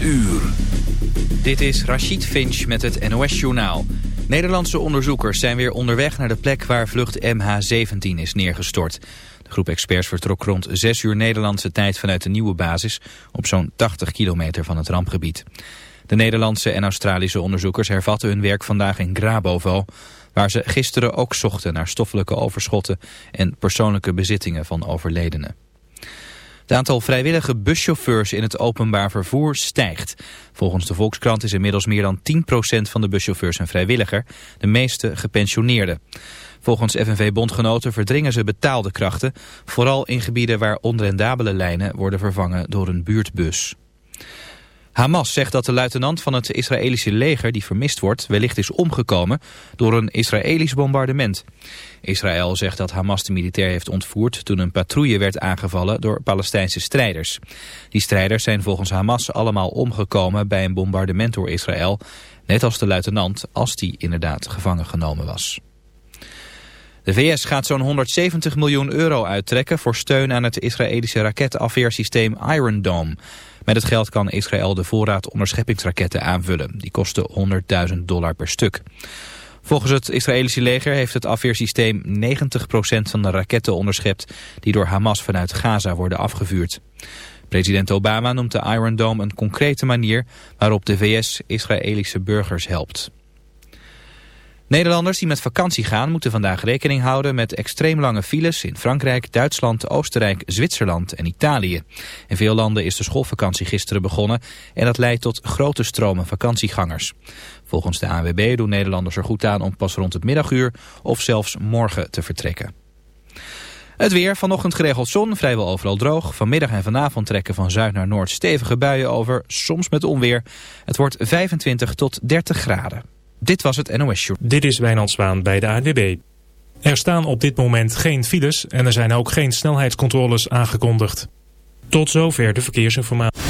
uur. Dit is Rachid Finch met het NOS-journaal. Nederlandse onderzoekers zijn weer onderweg naar de plek waar vlucht MH17 is neergestort. De groep experts vertrok rond 6 uur Nederlandse tijd vanuit de nieuwe basis... op zo'n 80 kilometer van het rampgebied. De Nederlandse en Australische onderzoekers hervatten hun werk vandaag in Grabovo... waar ze gisteren ook zochten naar stoffelijke overschotten... en persoonlijke bezittingen van overledenen. Het aantal vrijwillige buschauffeurs in het openbaar vervoer stijgt. Volgens de Volkskrant is inmiddels meer dan 10% van de buschauffeurs een vrijwilliger, de meeste gepensioneerden. Volgens FNV-bondgenoten verdringen ze betaalde krachten, vooral in gebieden waar onrendabele lijnen worden vervangen door een buurtbus. Hamas zegt dat de luitenant van het Israëlische leger die vermist wordt wellicht is omgekomen door een Israëlisch bombardement. Israël zegt dat Hamas de militair heeft ontvoerd toen een patrouille werd aangevallen door Palestijnse strijders. Die strijders zijn volgens Hamas allemaal omgekomen bij een bombardement door Israël, net als de luitenant als die inderdaad gevangen genomen was. De VS gaat zo'n 170 miljoen euro uittrekken voor steun aan het Israëlische raketafweersysteem Iron Dome. Met het geld kan Israël de voorraad onderscheppingsraketten aanvullen. Die kosten 100.000 dollar per stuk. Volgens het Israëlische leger heeft het afweersysteem 90% van de raketten onderschept die door Hamas vanuit Gaza worden afgevuurd. President Obama noemt de Iron Dome een concrete manier waarop de VS Israëlische burgers helpt. Nederlanders die met vakantie gaan moeten vandaag rekening houden met extreem lange files in Frankrijk, Duitsland, Oostenrijk, Zwitserland en Italië. In veel landen is de schoolvakantie gisteren begonnen en dat leidt tot grote stromen vakantiegangers. Volgens de ANWB doen Nederlanders er goed aan om pas rond het middaguur of zelfs morgen te vertrekken. Het weer, vanochtend geregeld zon, vrijwel overal droog. Vanmiddag en vanavond trekken van zuid naar noord stevige buien over, soms met onweer. Het wordt 25 tot 30 graden. Dit was het NOS Show. Dit is Wijnand Zwaan bij de ANWB. Er staan op dit moment geen files en er zijn ook geen snelheidscontroles aangekondigd. Tot zover de verkeersinformatie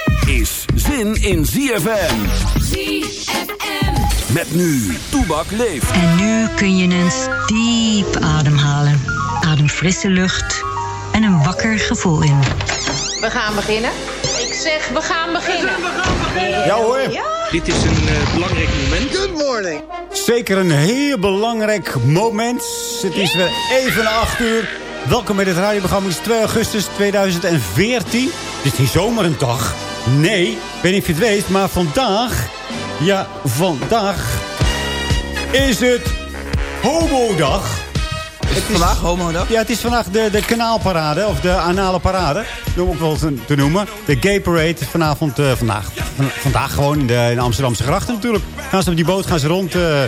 Is zin in ZFM. ZFM. Met nu, Toebak leeft. En nu kun je eens diep ademhalen. Adem frisse lucht en een wakker gevoel in. We gaan beginnen. Ik zeg, we gaan beginnen. Ja hoor. Dit is een uh, belangrijk moment. Good morning. Zeker een heel belangrijk moment. Het is weer even 8 uur. Welkom bij dit radioprogramma. Het is 2 augustus 2014. Het is niet zomaar een dag. Nee, ik weet niet of je het weet, maar vandaag... Ja, vandaag is het homodag. Is het vandaag homodag? Ja, het is vandaag de, de kanaalparade, of de anale parade. Om ook wel te, te noemen. De gay parade vanavond, uh, vandaag, vandaag gewoon in de, in de Amsterdamse grachten natuurlijk. Gaan ze op die boot, gaan ze rond... Uh,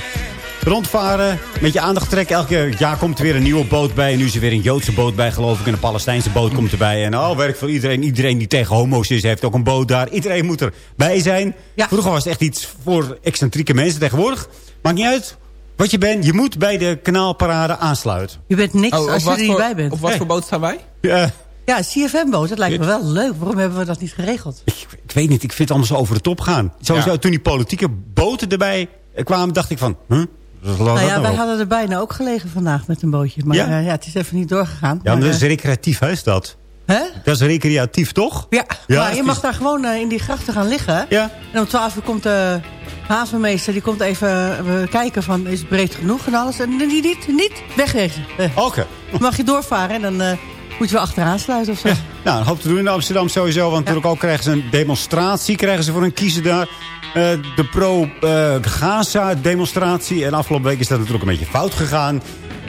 rondvaren, met je aandacht trekken. Elke jaar komt er weer een nieuwe boot bij. En nu is er weer een Joodse boot bij, geloof ik. En een Palestijnse boot komt erbij. En oh, werk voor iedereen. Iedereen die tegen homo's is, heeft ook een boot daar. Iedereen moet erbij zijn. Vroeger was het echt iets voor excentrieke mensen. Tegenwoordig, maakt niet uit wat je bent. Je moet bij de kanaalparade aansluiten. Je bent niks Oh, als je er niet voor- bij bent. Op wat voor boot staan wij? Ja, Ja, CFM-boot, dat lijkt me wel leuk. Waarom hebben we dat niet geregeld? ik weet niet, ik vind het allemaal zo over de top gaan. Sowieso, Ja. toen die politieke boten erbij kwamen, dacht ik van... Huh? Nou ja, wij op. hadden er bijna ook gelegen vandaag met een bootje. Maar Ja? ja, ja het is even niet doorgegaan. Ja, maar dat is eh, recreatief, hè, is dat? hè? Dat is recreatief, toch? Ja, Ja, maar je mag is- daar gewoon eh, in die grachten gaan liggen. Ja. En om 12 uur komt de havenmeester, die komt even eh, kijken van is het breed genoeg en alles. En niet, niet, niet wegwezen. Eh, Oké. mag je doorvaren en dan moet je wel achteraan sluiten of zo. Nou, een hoop te doen in Amsterdam sowieso. Want natuurlijk ook krijgen ze een demonstratie. Krijgen ze voor een kiezer daar. Eh, de pro-Gaza-demonstratie. en afgelopen week is dat natuurlijk een beetje fout gegaan.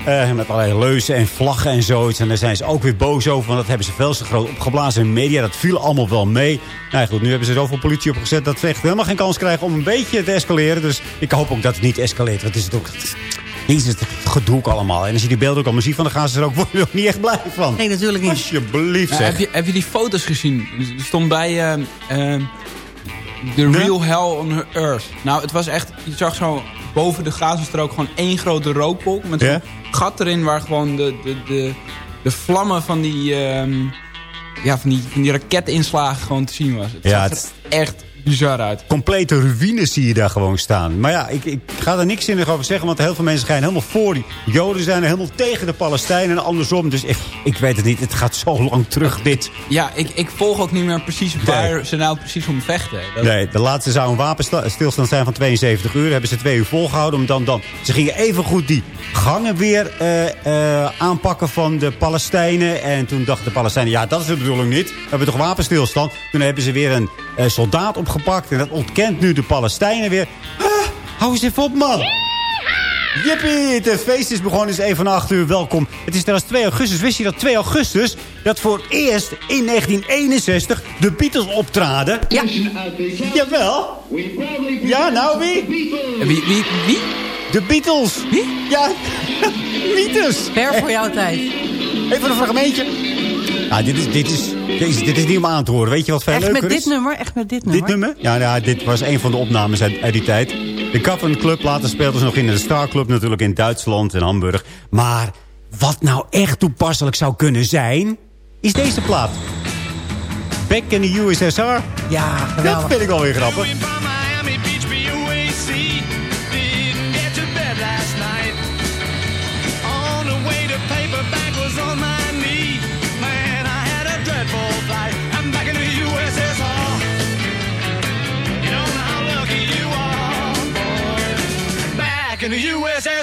Eh, met allerlei leuzen en vlaggen en zoiets. En daar zijn ze ook weer boos over. Want dat hebben ze veel te groot opgeblazen in de media. Dat viel allemaal wel mee. Nou goed, nu hebben ze zoveel politie opgezet... dat ze echt helemaal geen kans krijgen om een beetje te escaleren. Dus ik hoop ook dat het niet escaleert. Want het is het ook... Jezus, het gedoe ook allemaal. En als je die beelden ook allemaal ziet van de Gaza er ook... word je er ook niet echt blij van. Nee, natuurlijk niet. Alsjeblieft, Ja, zeg. heb, je, heb je die foto's gezien? Er stond bij eh, The Real Hell on Earth. Nou, het was echt... Je zag zo boven de Gazastrook gewoon één grote rookpolk. Met Ja? zo'n gat erin waar gewoon de, de, de, de vlammen van die, ehm, ja, van, die, van die raketinslagen gewoon te zien was. Het Ja, zag het- er echt bizar uit. complete ruïnes zie je daar gewoon staan. Maar ja, ik, ik ga er niks zinnig over zeggen. Want heel veel mensen schijnen helemaal voor die Joden zijn. En helemaal tegen de Palestijnen en andersom. Dus ik, ik weet het niet. Het gaat zo lang terug, dit. Ja, ik, ik volg ook niet meer precies waar ze nou precies om vechten. Dat- Nee, de laatste zou een wapenstilstand zijn van 72 uur. Hebben ze twee uur volgehouden. Om dan, dan, ze gingen even goed die gangen weer eh, eh, aanpakken van de Palestijnen. En toen dachten de Palestijnen, ja, dat is de bedoeling niet. We hebben toch wapenstilstand. Toen hebben ze weer een soldaat opgepakt. En dat ontkent nu de Palestijnen weer. Ah, hou eens even op, man. Jippie, het feest is begonnen, is even van 8 uur. Welkom. Het is trouwens 2 augustus. Wist je dat 2 augustus, dat voor het eerst in 1961 de Beatles optraden? Ja. Jawel. Ja, nou wie? Wie, wie, wie? De Beatles. Wie? Ja, Beatles. Ver voor jouw tijd. Even een fragmentje. Ah, dit is, dit is, Jezus, dit is niet om aan te horen. Weet je wat veel Echt leuker met is? dit nummer? Echt met dit nummer? Dit nummer? Ja, nou, dit was een van de opnames uit, uit die tijd. De Cavern Club, later speelden ze nog in de Star Club natuurlijk in Duitsland en Hamburg. Maar wat nou echt toepasselijk zou kunnen zijn, is deze plaat. Back in the USSR. Ja, Dat geweldig. vind ik wel weer grappig. 这一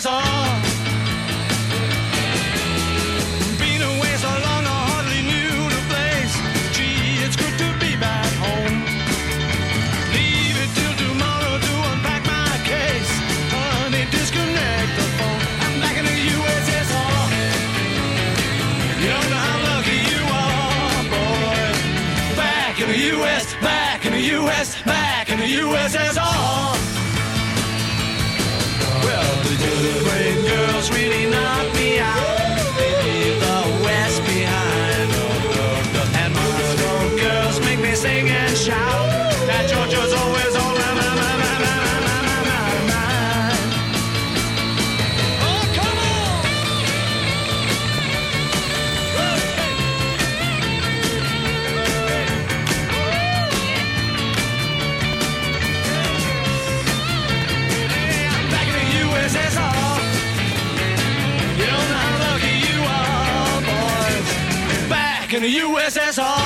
es eso?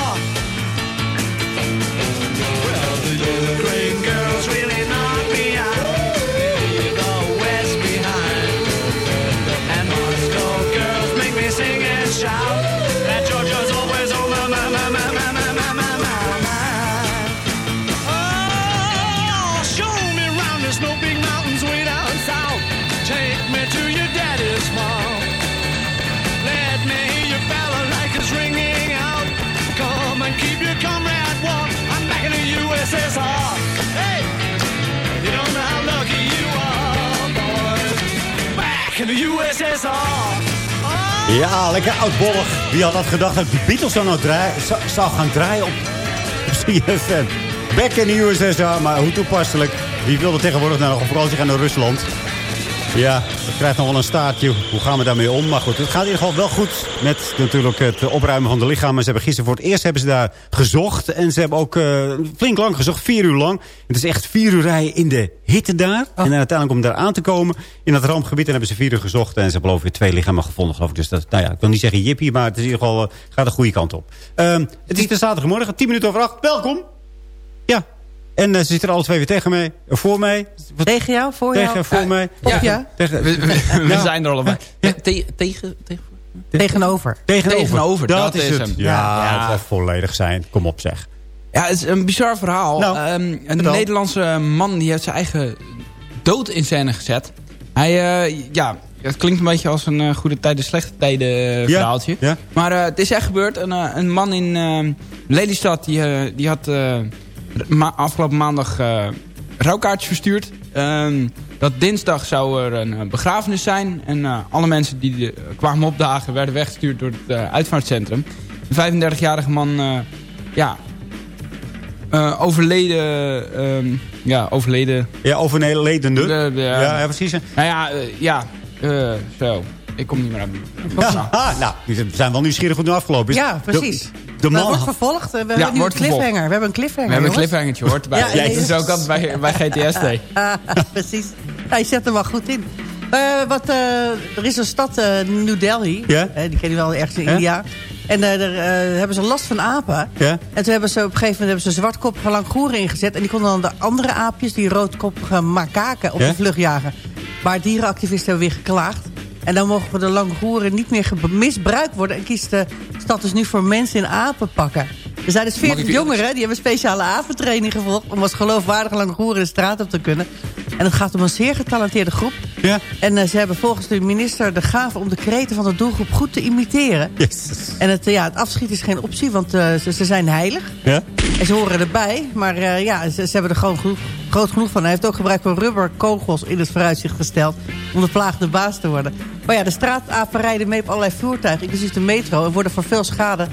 Oudbollig. Wie had dat gedacht dat de Beatles zou, nou zou, gaan draaien op, CFM? Back in the USSR, maar hoe toepasselijk. Wie wilde tegenwoordig naar een vakantie gaan naar Rusland? Ja, het krijgt nog wel een staartje. Hoe gaan we daarmee om? Maar goed, het gaat in ieder geval wel goed met natuurlijk het opruimen van de lichamen. Ze hebben gisteren voor het eerst hebben ze daar gezocht. En ze hebben ook eh, flink lang gezocht, vier uur lang. Het is echt vier uur rijden in de hitte daar. En dan uiteindelijk om daar aan te komen in dat rampgebied. En hebben ze vier uur gezocht. En ze hebben geloof ik twee lichamen gevonden. Geloof ik. Dus dat, nou ja, ik wil niet zeggen jippie, maar het is in ieder geval, eh, gaat de goede kant op. Ehm, het is de zaterdagmorgen, 10 minuten over acht. Welkom. Ja. En eh, ze zitten er alle twee weer tegen mij, voor mij. Wat- Tegen jou, voor tegen, jou? voor mij. Op ja? Tegen, We, we- we zijn er allebei. Te- tegen, tegen, Tegenover. Tegenover. Tegenover, dat, dat is is het. hem. Ja, Ja. het zal volledig zijn. Kom op zeg. Ja, het is een bizar verhaal. Nou, Ehm, een. Nederlandse man die heeft zijn eigen dood in scène gezet. Hij, eh, ja, het klinkt een beetje als een eh, goede tijden, slechte tijden Ja, verhaaltje. ja. Maar eh, het is echt gebeurd. Een, een man in eh, Lelystad, die, die had eh, ma- afgelopen maandag eh rouwkaartjes verstuurd. Ehm, dat dinsdag zou er een eh, begrafenis zijn. En eh, alle mensen die eh, kwamen opdagen werden weggestuurd door het uitvaartcentrum. Een 35-jarige man, eh, ja, eh, overleden, ehm, ja, overleden. Ja, overledende. De- de- ja, ja, precies. Nou ja, ja, eh, zo. Ik kom niet meer aan. Ja, ah, nou, we zijn wel nieuwsgierig hoe het nu afgelopen is. Ja, precies. De, man wordt vervolgd. We hebben Ja, nu een vervolgd. cliffhanger. We hebben een cliffhanger, We hebben een jongens. cliffhangertje hoort erbij. Ja, Ja, is ook altijd bij, bij GTS. nee. precies. Ja, je zet hem wel goed in. Eh, wat, eh, er is een stad, eh, New Delhi. Ja? Eh, die ken je wel ergens in? India. En daar eh, hebben ze last van apen. Ja? En toen hebben ze op een gegeven moment hebben ze zwartkoppige langoeren ingezet. En die konden dan de andere aapjes, die roodkoppige makaken, op de vlucht jagen. Maar dierenactivisten hebben weer geklaagd. En dan mogen de langoeren niet meer misbruikt worden. En kiest de stad dus nu voor mensen in apenpakken. Er zijn dus Mag 40 ik u- jongeren die hebben speciale apentraining gevolgd... om als geloofwaardige langoeren de straat op te kunnen. En het gaat om een zeer getalenteerde groep. Ja. En eh, ze hebben volgens de minister de gave om de kreten van de doelgroep goed te imiteren. Yes. En het, eh, ja, het afschieten is geen optie, want eh, ze, ze zijn heilig. Ja? En ze horen erbij, maar ja, ze, ze hebben er gewoon groot genoeg van. Hij heeft ook gebruik van rubberkogels in het vooruitzicht gesteld... om de plaag de baas te worden. Maar ja, de straatapen rijden mee op allerlei voertuigen, inclusief de metro... en worden voor veel schade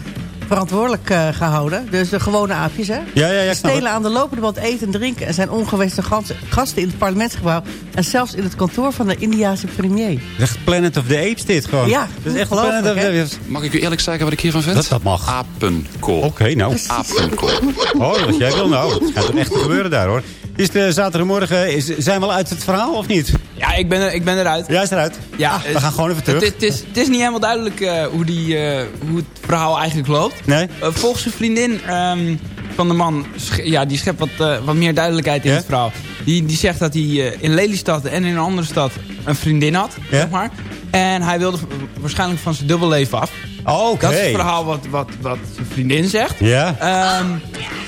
verantwoordelijk eh, gehouden. Dus de gewone aapjes, hè? Ja, ja, ja, stelen aan de lopende band eten en drinken... en zijn ongewenste gasten in het parlementsgebouw... en zelfs in het kantoor van de Indiase premier. Echt Planet of the Apes dit gewoon. Ja, dat is echt Planet of the hè? Apes. Mag ik u eerlijk zeggen wat ik hiervan vind? Dat, dat mag. Apenkool. Oké, nou. Apenkool. Oh, wat jij wil nou. Het gaat toch echt gebeuren daar hoor. Is de zaterdagmorgen, is, zijn we al uit het verhaal of niet? Ja, ik ben, er, ik ben eruit. Ja, is eruit. Ja, we gaan gewoon even terug. Het, het is, het is niet helemaal duidelijk eh, hoe, die, eh, hoe het verhaal eigenlijk loopt. Nee? Eh, volgens een vriendin ehm, van de man, ja, die schept wat, eh, wat meer duidelijkheid in het verhaal. Die, die zegt dat hij eh, in Lelystad en in een andere stad een vriendin had, zeg maar. En hij wilde waarschijnlijk van zijn dubbelleven af. Oh, Oké. Dat is het verhaal wat, wat, wat zijn vriendin zegt. Ja. Ehm,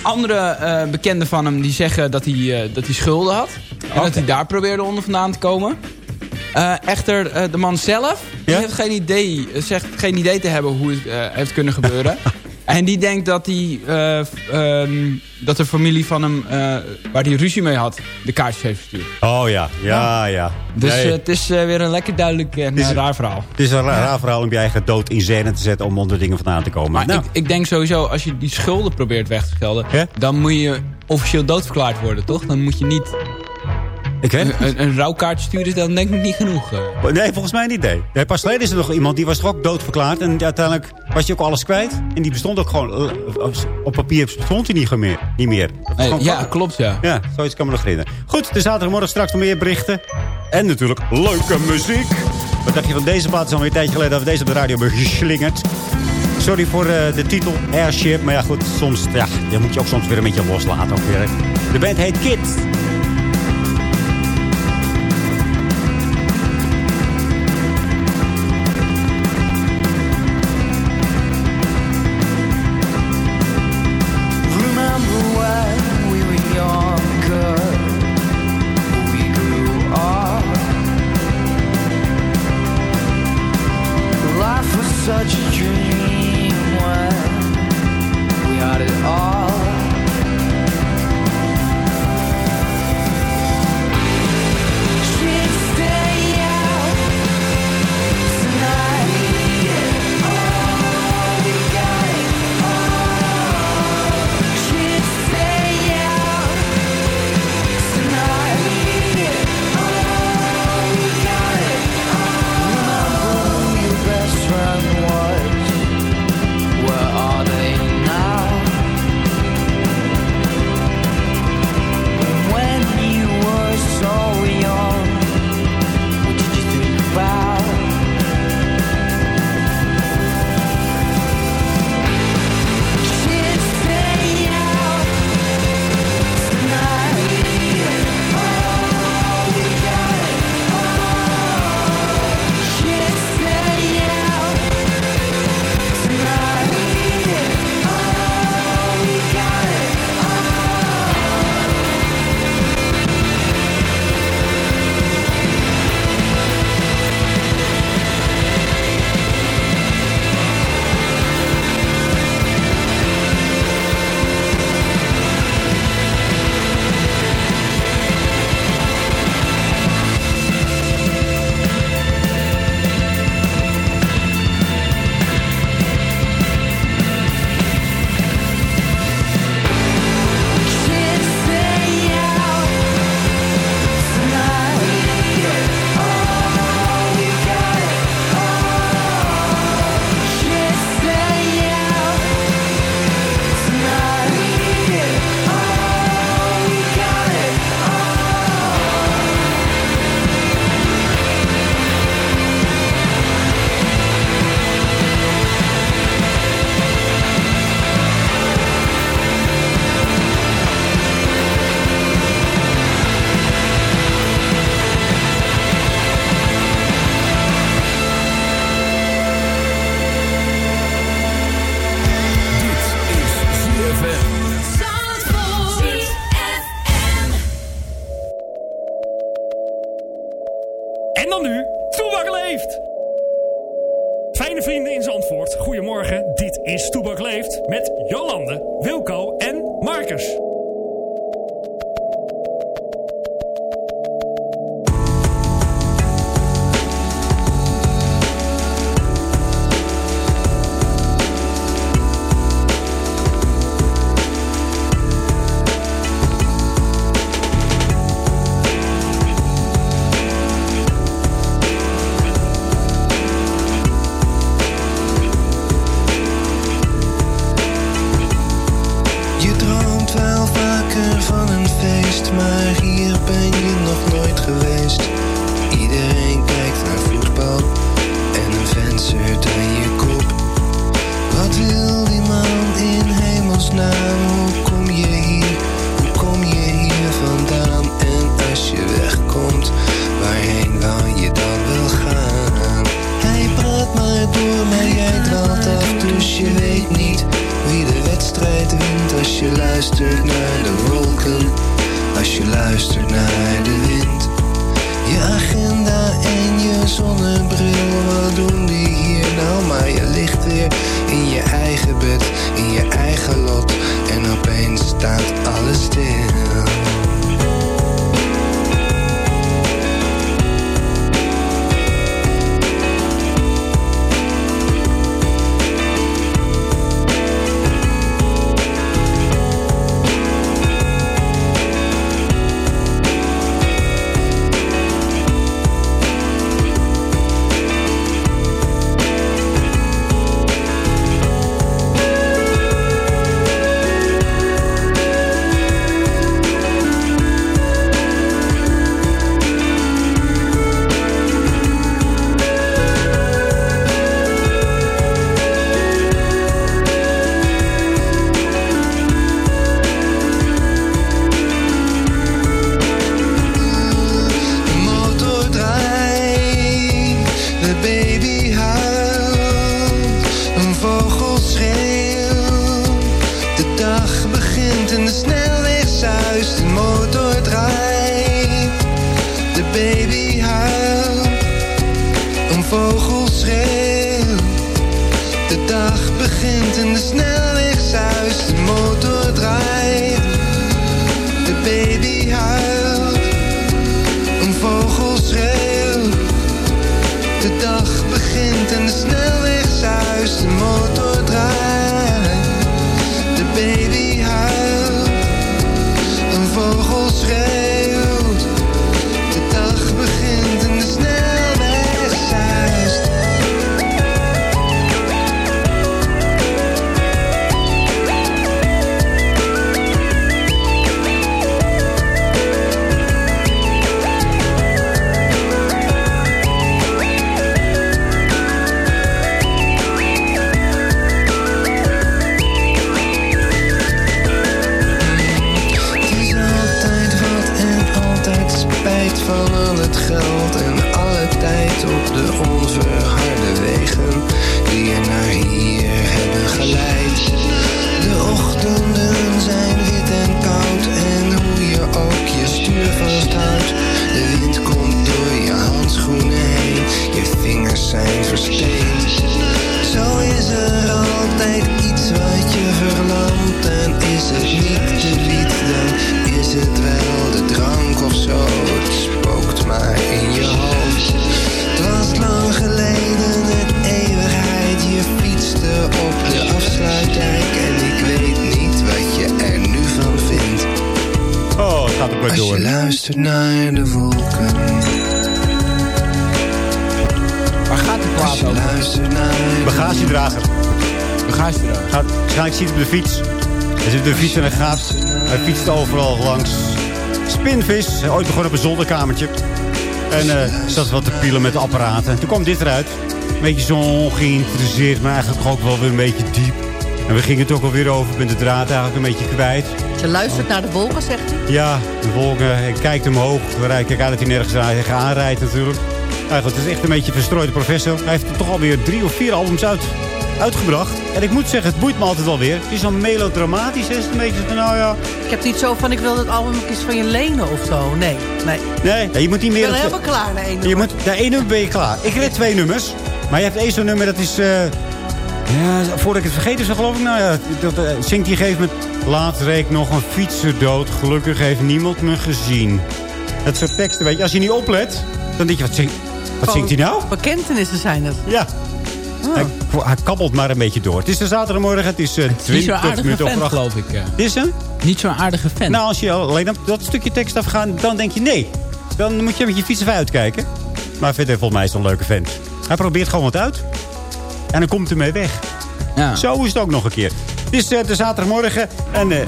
andere eh, bekenden van hem die zeggen dat hij, eh, dat hij schulden had. En dat hij daar probeerde onder vandaan te komen. Eh, echter, de man zelf die Ja? heeft geen idee, zegt geen idee te hebben hoe het heeft kunnen gebeuren. en die denkt dat, hij, eh, ehm, dat de familie van hem, eh, waar hij ruzie mee had, de kaartjes heeft verstuurd. Oh ja, ja, ja. Dus Nee, eh, het is weer een lekker duidelijk en is- raar verhaal. het is een raar, raar verhaal om je eigen dood in scène te zetten om onder dingen vandaan te komen. Maar nou, ik, ik denk sowieso, als je die schulden probeert weg te schelden... Dan moet je officieel doodverklaard worden, toch? Dan moet je niet... ik weet Een, het een, een rouwkaartje sturen is dan denk ik niet genoeg. eh. Nee, volgens mij niet, nee. nee. Pas geleden is er nog iemand, die was toch ook doodverklaard. En uiteindelijk was je ook alles kwijt. En die bestond ook gewoon... eh, Op papier bestond hij niet meer. Niet meer. Nee, ja, klopt, ja. Ja, zoiets kan me nog herinneren. Goed, de zaterdagmorgen straks nog meer berichten. En natuurlijk leuke muziek. Wat dacht je van deze plaat? Het is alweer een tijdje geleden dat we deze op de radio hebben geslingerd. Sorry voor eh, de titel Airship. Maar ja, goed, soms ja, je moet je ook soms weer een beetje loslaten. Ook weer. De band heet Kids. Van al het geld en alle tijd op de onverharde wegen die je naar hier hebben geleid. De ochtenden zijn wit en koud en hoe je ook je stuur vasthoudt. De wind komt door je handschoenen heen, je vingers zijn versteend. Oh, het gaat ook weer Als door. je luistert naar de wolken. Waar gaat die plaat over? Luistert naar Bagagedrager. Bagagedrager. Gaat, waarschijnlijk ziet hij op de fiets. Hij zit op de fiets en hij gaat. Hij fietst overal langs. Spinvis. Ooit begonnen op een zolderkamertje. En eh zat wat te pielen met de apparaten. Toen kwam dit eruit. Een beetje zo ongeïnteresseerd, maar eigenlijk ook wel weer een beetje diep. En we gingen het ook alweer over. Ik ben de draad eigenlijk een beetje kwijt. Je luistert naar de wolken, zegt hij. Ja, de wolken. Hij kijkt omhoog. We rijden, kijk uit dat hij nergens aanrijdt natuurlijk. Eigenlijk, het is echt een beetje een verstrooide professor. Hij heeft er toch alweer drie of vier albums uit, uitgebracht. En ik moet zeggen, het boeit me altijd wel weer. Het is dan melodramatisch. Is het een beetje van, nou ja... Ik heb niet zo van, ik wil het album een keer van je lenen of zo. Nee, nee. Nee, ja, je moet niet meer... Ik ben helemaal klaar na één Je moet, na één nummer ben je klaar. Ik red twee nummers. Maar je hebt één zo'n nummer, dat is... eh, Ja, voordat ik het vergeet is, geloof ik, nou ja, dat, eh, zingt hij gegeven moment... Laat reek nog een fietser dood, gelukkig heeft niemand me gezien. Dat soort teksten, weet je, als je niet oplet, dan denk je, wat, zing, wat zingt hij nou? Bekentenissen zijn het. Ja. Hij, hij kabbelt maar een beetje door. Het is de zaterdagmorgen, het is, eh, Niet 20 zo'n aardige minuten over acht. geloof ik. eh. Is hem? Niet zo'n aardige vent. Nou, als je alleen op dat stukje tekst afgaat, dan denk je nee. Dan moet je met je fiets even uitkijken. Maar verder volgens mij is het een leuke vent. Hij probeert gewoon wat uit. En dan komt hij mee weg. Ja. Zo is het ook nog een keer. Het is eh, de zaterdagmorgen en eh,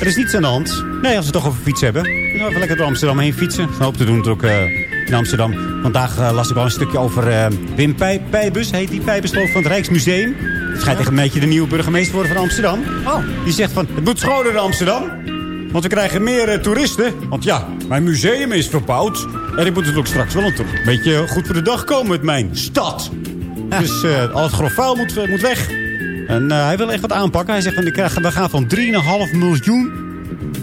er is niets aan de hand. Nee, als we het toch over fiets hebben. Dan gaan we even lekker door Amsterdam heen fietsen. Een hoop te doen ook eh, in Amsterdam. Vandaag las ik al een stukje over Wim Pij Pijbus. Heet die Pijbus ik, van het Rijksmuseum. Het schijnt echt een beetje de nieuwe burgemeester te worden van Amsterdam. Oh. Die zegt van, het moet schoner in Amsterdam. Want we krijgen meer toeristen. Want ja, mijn museum is verbouwd. En ik moet natuurlijk straks wel een beetje goed voor de dag komen met mijn stad. Dus eh, al het grof vuil moet, eh, moet weg. En eh, hij wil echt wat aanpakken. Hij zegt, van, krijg- we gaan van 3,5 miljoen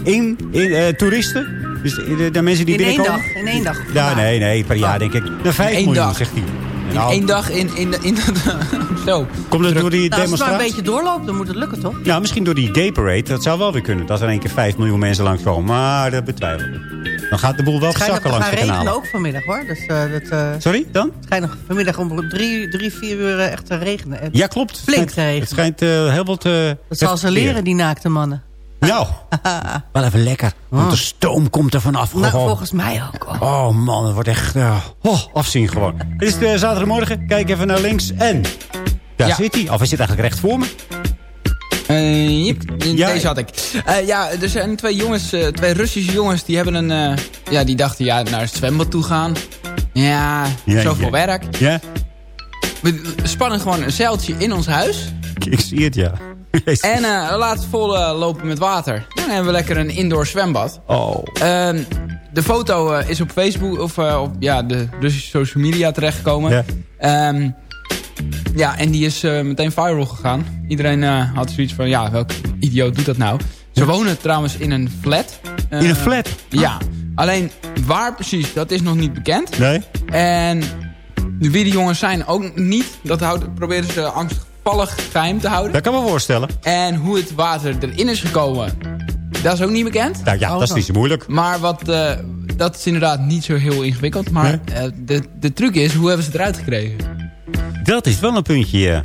in, in eh, toeristen. Dus de, mensen die In één dag. In één dag. Ja, nee, nee, per jaar denk ik. Naar 5 één miljoen, dag. zegt hij. In Nou, één dag in, in, in, Zo. Komt het door die Nou, als het maar een demonstratie? beetje doorloopt, dan moet het lukken, toch? Ja, misschien door die gay parade. Dat zou wel weer kunnen. Dat er in één keer 5 miljoen mensen langskomen. Maar dat betwijfel ik. Dan gaat de boel wel Het zakken langs de regenen kanalen. ook vanmiddag, hoor. Dus, eh, dat, eh, Sorry, dan? Het schijnt nog vanmiddag om drie, drie vier uur eh, echt te regenen. Ja, klopt. Flink Het te regenen. Het schijnt eh, heel wat... Dat zal ze leren, die naakte mannen. Nou, wel even lekker. Want de stoom komt er vanaf. Nou, gewoon. volgens mij ook. Oh. Oh man, het wordt echt oh, afzien gewoon. Het is zaterdagmorgen. Kijk even naar links en... Daar Ja. zit hij. Of hij zit eigenlijk recht voor me. Eh, jep, Ja. deze had ik. Eh, ja, er zijn twee jongens, eh, twee Russische jongens, die hebben een, eh, ja, die dachten ja, naar het zwembad toe gaan. Ja, Ja, zoveel ja. werk. Ja, We spannen gewoon een zeiltje in ons huis. ik zie het, ja. Jezus. En eh laten het vol eh, lopen met water. Dan hebben we lekker een indoor zwembad. Oh. Ehm, de foto eh, is op Facebook of eh, op ja, de Russische social media terechtgekomen. Ja. Ehm, ja, en die is eh, meteen viral gegaan. Iedereen eh, had zoiets van, ja, welk idioot doet dat nou? Ze wonen trouwens in een flat. Eh, In een flat? Ja. Alleen waar precies, dat is nog niet bekend. Nee? En wie die jongens zijn ook niet. Dat houdt, proberen ze angstvallig geheim te houden. Dat kan me voorstellen. En hoe het water erin is gekomen, dat is ook niet bekend. Nou ja, dat is niet zo moeilijk. Maar wat, eh, dat is inderdaad niet zo heel ingewikkeld. Maar eh, de, de truc is, hoe hebben ze het eruit gekregen? Dat is wel een puntje, ja.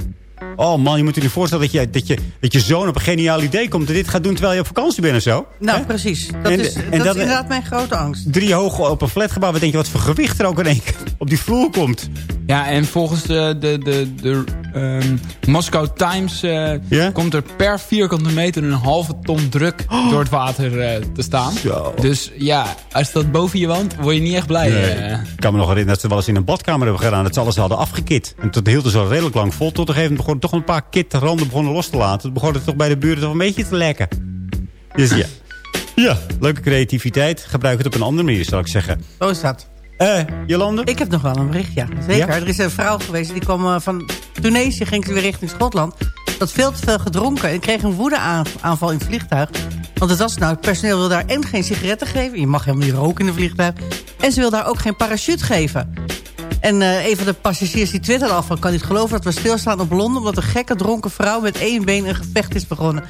Oh man, je moet je je voorstellen dat je, dat, je, dat je zoon op een geniaal idee komt... en dit gaat doen terwijl je op vakantie bent en zo. Nou, precies. Dat, En- is, dat- is inderdaad mijn grote angst. Drie hoog op een flatgebouw. Wat denk je wat voor gewicht er ook in één keer op die vloer komt? Ja, en volgens de, de, de, de ehm, Moscow Times eh, komt er per vierkante meter een halve ton druk door het water eh, te staan. Zo. Dus ja, als dat boven je woont, word je niet echt blij. Nee. eh. Ik kan me nog herinneren dat ze wel eens in een badkamer hebben gedaan. Dat ze alles hadden afgekit. En dat hielden ze al redelijk lang vol. Tot op een gegeven moment begonnen toch een paar kitranden begonnen los te laten. Toen begon het toch bij de buren toch een beetje te lekken. Dus ja. Ja, leuke creativiteit. Gebruik het op een andere manier, zal ik zeggen. Zo is dat. Eh, Jolande? Ik heb nog wel een bericht, ja. Zeker. Ja? Er is een vrouw geweest, die kwam eh, van Tunesië, ging ze weer richting Schotland. Dat veel te veel gedronken en kreeg een woedeaanval in het vliegtuig. Want het was nou, het personeel wil daar en geen sigaretten geven. Je mag helemaal niet roken in een vliegtuig. En ze wil daar ook geen parachute geven. En eh, een van de passagiers die twitterde al van... kan niet geloven dat we stilstaan op Londen... omdat een gekke dronken vrouw met één been een gevecht is begonnen.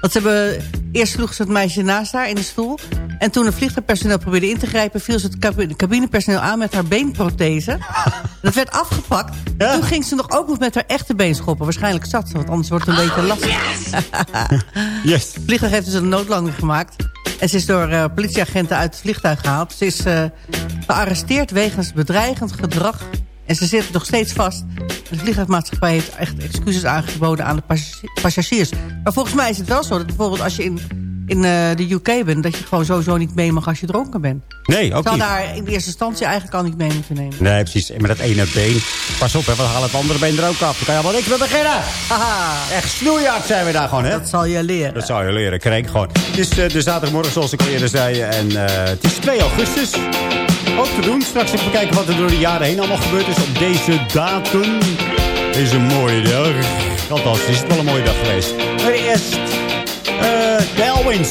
Want ze hebben, eerst sloeg ze het meisje naast haar in de stoel. En toen het vliegtuigpersoneel probeerde in te grijpen... viel ze het cabi- cabinepersoneel aan met haar beenprothese. dat werd afgepakt. En toen ging ze nog ook nog met haar echte been schoppen. Waarschijnlijk zat ze, want anders wordt het een beetje lastig. Yes. Het vliegtuig heeft dus een noodlanding gemaakt. En ze is door eh, politieagenten uit het vliegtuig gehaald. Ze is eh, gearresteerd wegens bedreigend gedrag. En ze zit nog steeds vast. De vliegtuigmaatschappij heeft echt excuses aangeboden aan de passagiers-. Maar volgens mij is het wel zo dat bijvoorbeeld als je in, in eh, de UK bent... dat je gewoon sowieso niet mee mag als je dronken bent. Nee, ook Zou niet. daar in de eerste instantie eigenlijk al niet mee moeten nemen. Nee, precies. En met dat ene been. Pas op, hè, we halen het andere been er ook af. Dan kan je allemaal niks meer beginnen. Haha, Echt snoeihard zijn we daar gewoon, hè? dat zal je leren. Dat zou je leren, krijg gewoon. Het is eh, de zaterdagmorgen, zoals ik al eerder zei. En eh, het is 2 augustus. Ook te doen. Straks even kijken wat er door de jaren heen allemaal gebeurd is op deze datum. Deze mooie dag. Althans, is het wel een mooie dag geweest. Maar eerst eh de Elwins.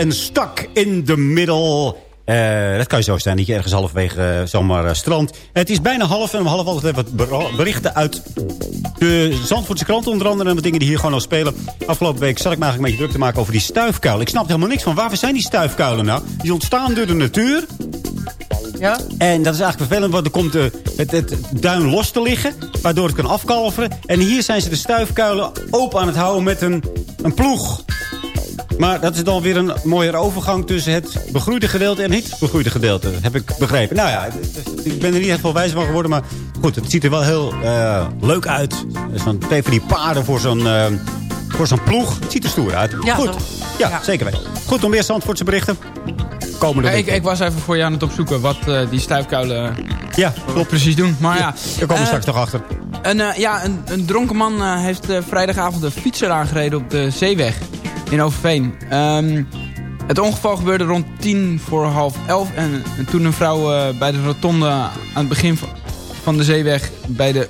En Stuck in the Middle. Eh, dat kan je zo staan, niet ergens halverwege eh, zomaar eh, strand. Het is bijna half en om half altijd even wat ber- berichten uit de Zandvoortse krant. Onder andere en wat dingen die hier gewoon al spelen. Afgelopen week zat ik me eigenlijk een beetje druk te maken over die stuifkuilen. Ik snap helemaal niks van. Waarvoor zijn die stuifkuilen nou? Die ontstaan door de natuur. Ja? En dat is eigenlijk vervelend, want er komt de, het, het duin los te liggen. Waardoor het kan afkalveren. En hier zijn ze de stuifkuilen open aan het houden met een, een ploeg. Maar dat is dan weer een mooiere overgang tussen het begroeide gedeelte en het niet begroeide gedeelte. Heb ik begrepen. Nou ja, ik ben er niet echt veel wijzer van geworden. Maar goed, het ziet er wel heel eh, leuk uit. Zo'n twee van die paarden voor zo'n eh, voor zo'n ploeg. Het ziet er stoer uit. Ja, goed, ja, Ja. zeker weten. Goed, om meer Zandvoortse berichten. Komende Ja, week. ik, ik was even voor je aan het opzoeken wat eh, die stuifkuilen ja, klopt. precies doen. Maar ja, Daar komen we straks nog achter. Een, eh, ja, een, een dronken man heeft eh, vrijdagavond een fietser aangereden op de zeeweg in Overveen. Ehm, het ongeval gebeurde rond tien voor half elf. En, en toen een vrouw eh, bij de rotonde aan het begin van, de zeeweg bij de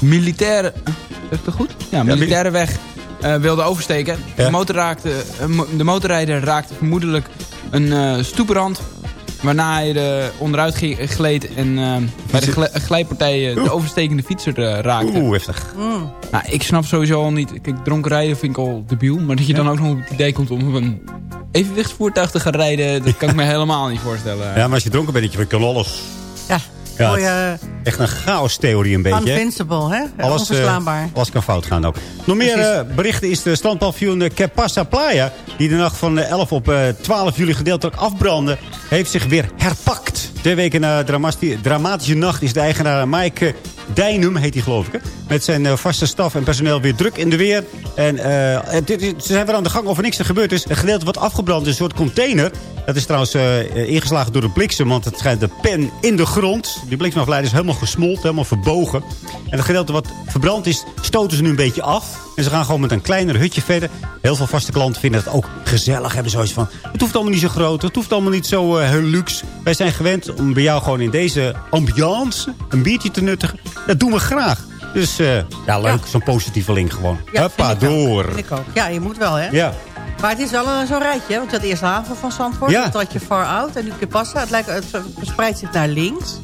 militaire... eh, Zeg ik dat goed? Ja, militaire weg eh, wilde oversteken. Ja. De, motor raakte, de motorrijder raakte vermoedelijk een eh stoeprand. Waarna hij er onderuit gleed en eh, bij de gle- glijpartij eh, de overstekende fietser eh, raakte. Oeh, heftig. Mm. Nou, ik snap sowieso al niet. Kijk, dronken rijden vind ik al debiel. Maar dat je dan ook nog op het idee komt om een evenwichtsvoertuig te gaan rijden... dat kan ik me helemaal niet voorstellen. Ja, maar als je dronken bent, denk je, kan alles. Ja, Ja, mooie is echt een chaos-theorie een beetje. unvincible, hè? Alles, eh, Onverslaanbaar. alles kan fout gaan ook. Nog meer eh, berichten is de strandpaviljoen eh, Que Pasa Playa... die de nacht van eh, 11 op eh, 12 juli gedeeltelijk afbrandde... heeft zich weer herpakt. Twee weken na een dramatische nacht is de eigenaar Mike Dijnum, heet hij geloof ik... Met zijn eh, vaste staf en personeel weer druk in de weer. En eh, ze zijn weer aan de gang of er niks er gebeurd is. Een gedeelte wat afgebrand is, een soort container. Dat is trouwens eh, ingeslagen door de bliksem, want het schijnt de pen in de grond. Die bliksemafleider is helemaal gesmolten, helemaal verbogen. En het gedeelte wat verbrand is, stoten ze nu een beetje af. En ze gaan gewoon met een kleiner hutje verder. Heel veel vaste klanten vinden het ook gezellig. Hebben zoiets van, het hoeft allemaal niet zo groot. Het hoeft allemaal niet zo eh, luxe. Wij zijn gewend om bij jou gewoon in deze ambiance een biertje te nuttigen. Dat doen we graag. Dus eh, ja, leuk. Zo'n positieve link gewoon. Ja, ook. door. Vind ik ook. Ja, je moet wel, hè? Ja. Maar het is wel een- zo'n rijtje? Want je had eerst de haven van Zandvoort. Ja. Toen had je Far Out en nu Kipassa. Het, lijkt, het verspreidt zich naar links.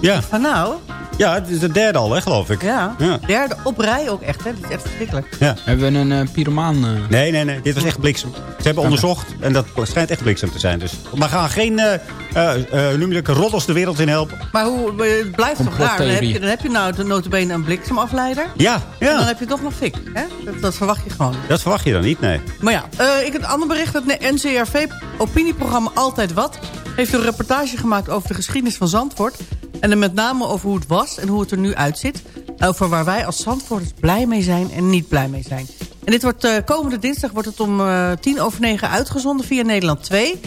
Ja. Van nou, ja, het is de derde al, hè, geloof ik. ja. Ja. Derde op rij ook echt, hè? Dat is echt verschrikkelijk. Ja. Hebben we een eh, pyromaan? eh? Nee, nee, nee. Dit was echt bliksem. Ze hebben onderzocht en dat schijnt echt bliksem te zijn. Dus. Maar gaan geen, eh eh, eh, noem je dat, roddels de wereld in helpen. Maar hoe, het blijft toch raar? Dan heb, je, dan heb je nou notabene een bliksemafleider. Ja, En dan ja. heb je toch nog fik, hè? Dat, dat verwacht je gewoon. Dat verwacht je dan niet, nee. Maar ja, eh, ik heb een ander bericht. Het NCRV-opinieprogramma Altijd Wat... heeft een reportage gemaakt over de geschiedenis van Zandvoort. En dan met name over hoe het was en hoe het er nu uitziet. Over waar wij als Zandvoorters blij mee zijn en niet blij mee zijn. En dit wordt eh, komende dinsdag wordt het om eh, tien over negen uitgezonden via Nederland 2.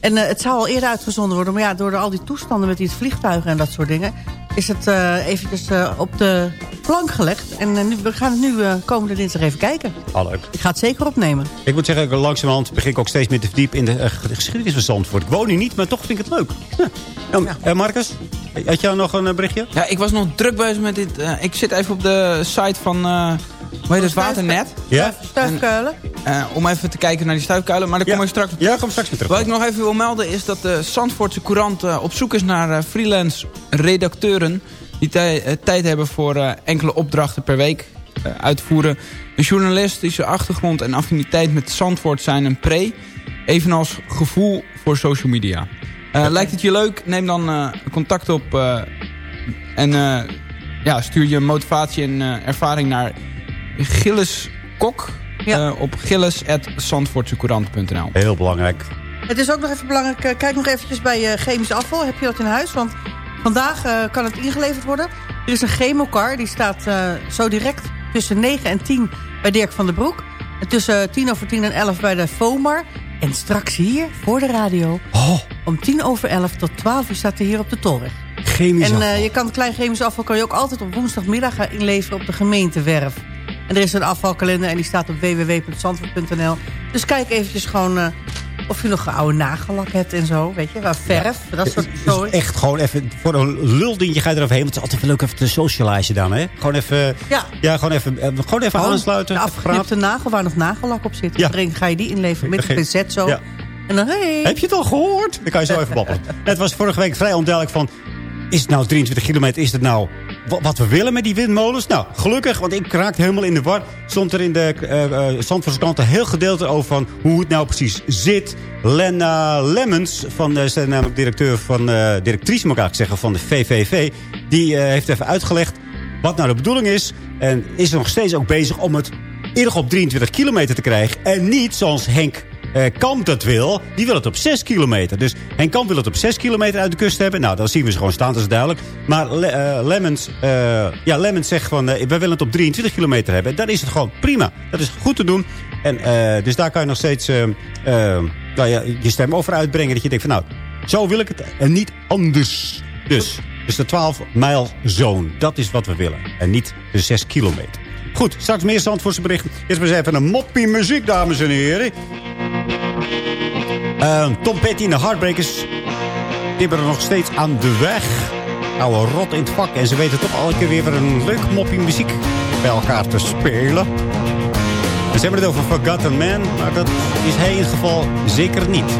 En eh, het zou al eerder uitgezonden worden. Maar ja, door al die toestanden met die vliegtuigen en dat soort dingen... is het eh, eventjes eh, op de plank gelegd. En eh, nu, we gaan het nu eh, komende dinsdag even kijken. Al leuk. Ik ga het zeker opnemen. Ik moet zeggen, langzamerhand begin ik ook steeds meer te verdiepen in de, de geschiedenis van Zandvoort. Ik woon hier niet, maar toch vind ik het leuk. Ja, eh, Marcus, had jij nog een berichtje? Ja, ik was nog druk bezig met dit. eh, ik zit even op de site van... eh hoe heet het? Waternet. Ja? Stuifkuilen. Eh, om even te kijken naar die stuifkuilen. Maar daar kom ik straks op Ja, kom straks weer terug. Wat ik nog even wil melden is dat de Zandvoortse Courant eh, op zoek is naar eh, freelance redacteuren... die tij- eh, tijd hebben voor eh, enkele opdrachten per week eh, uitvoeren. Een journalistische achtergrond en affiniteit met Zandvoort zijn een pre... evenals gevoel voor social media. Eh, lijkt het je leuk? Neem dan eh, contact op eh, en eh, ja, stuur je motivatie en eh, ervaring naar Gilles Kok... eh, op gilles.zandvoortsecourant.nl Heel belangrijk. Het is ook nog even belangrijk, eh, kijk nog eventjes bij eh, chemisch afval. Heb je dat in huis? Want vandaag eh, kan het ingeleverd worden. Er is een chemokar, die staat eh, zo direct tussen 9 en 10 bij Dirk van den Broek. En tussen 10 over 10 en 11 bij de FOMAR. En straks hier, voor de radio, Oh. om 10 over 11 tot 12 uur staat hij hier op de Tolweg. Chemisch En afval. eh, je kan klein chemisch afval kan je ook altijd op woensdagmiddag gaan inleveren op de gemeentewerf. En er is een afvalkalender en die staat op www.zandvoort.nl. Dus kijk eventjes gewoon eh, Of je nog een oude nagellak hebt en zo, weet je. Waar verf, dat soort Dus zo. echt gewoon even voor een luldientje ga je eroverheen. Want het is altijd wel leuk even te socializen dan, hè? Gewoon even, Ja. ja, gewoon even, eh, gewoon even Gewoon aansluiten. De praten. afgeknipte nagel waar nog nagellak op zit. Ja. Dan ga je die inleveren met een pincet zo. Ja. En dan, hey. Heb je het al gehoord? Dan kan je zo even babbelen. Het was vorige week vrij onduidelijk van... Is het nou 23 kilometer? Is het nou wat we willen met die windmolens? Nou, gelukkig, want ik raakte helemaal in de war. Stond er in de uh, uh, Zandvoortse krant een heel gedeelte over... van hoe het nou precies zit. Lena Lemmens, van, uh, zijn namelijk directeur van... Uh, directrice moet ik zeggen, van de VVV... die heeft even uitgelegd wat nou de bedoeling is. En is er nog steeds ook bezig om het eerder op 23 kilometer te krijgen. En niet zoals Henk uh, Kamp dat wil. Die wil het op 6 kilometer. Dus Henk Kamp wil het op 6 kilometer uit de kust hebben. Nou, dan zien we ze gewoon staan, dat is duidelijk. Maar Le Lemmens, uh, ja, Lemmens zegt van... Uh, we willen het op 23 kilometer hebben. Dan is het gewoon prima. Dat is goed te doen. En, dus daar kan je nog steeds nou ja, je stem over uitbrengen. Dat je denkt van nou, zo wil ik het en niet anders. Dus, dus de 12 mijl zone. Dat is wat we willen. En niet de 6 kilometer. Goed, straks meer Zandvoortse berichten. Eerst maar eens even een moppie muziek, dames en heren. Uh, Tom Petty en de Heartbreakers. Er nog steeds aan de weg. Oude rot in het vak. En ze weten toch elke keer weer een leuk moppie muziek bij elkaar te spelen. En ze hebben het over Forgotten Man. Maar dat is hij in ieder geval zeker niet.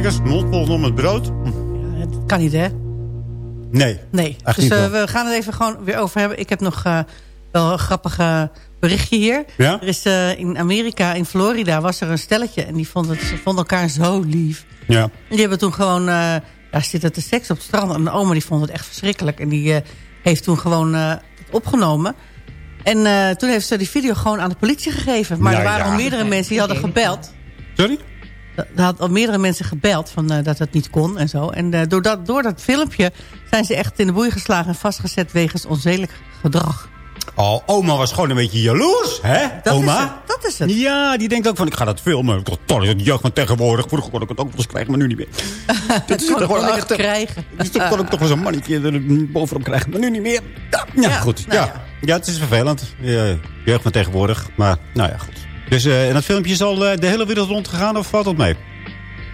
Mondvol nog met brood. Ja, dat kan niet, hè? Nee. Nee. Dus uh, we gaan het even gewoon weer over hebben. Ik heb nog uh, wel een grappig uh, berichtje hier. Ja? Er is in Amerika, in Florida, was er een stelletje. En die vond het, ze vonden elkaar zo lief. Ja. En die hebben toen gewoon... daar zitten te seks op het strand. En de oma die vond het echt verschrikkelijk. En die heeft toen gewoon het opgenomen. En toen heeft ze die video gewoon aan de politie gegeven. Maar nou, er waren ja. al meerdere mensen die hadden gebeld. Sorry? Er had al meerdere mensen gebeld van, uh, dat het niet kon en zo. En uh, door, dat, door dat filmpje zijn ze echt in de boei geslagen... en vastgezet wegens onzedelijk gedrag. Oh, oma was gewoon een beetje jaloers, hè, dat oma? Is het, dat is het. Ja, die denkt ook van, ik ga dat filmen. Toch is het jeugd van tegenwoordig. Vroeger kon ik het ook wel eens krijgen, maar nu niet meer. dat zit er gewoon achter. krijgen. Dus toen kon ik toch wel zo'n mannetje bovenop krijgen, maar nu niet meer. Ja, goed. Nou, ja. Ja. ja, het is vervelend. Jeugd van tegenwoordig, maar nou ja, goed. Dus uh, en dat filmpje is al uh, de hele wereld rondgegaan of valt dat mee?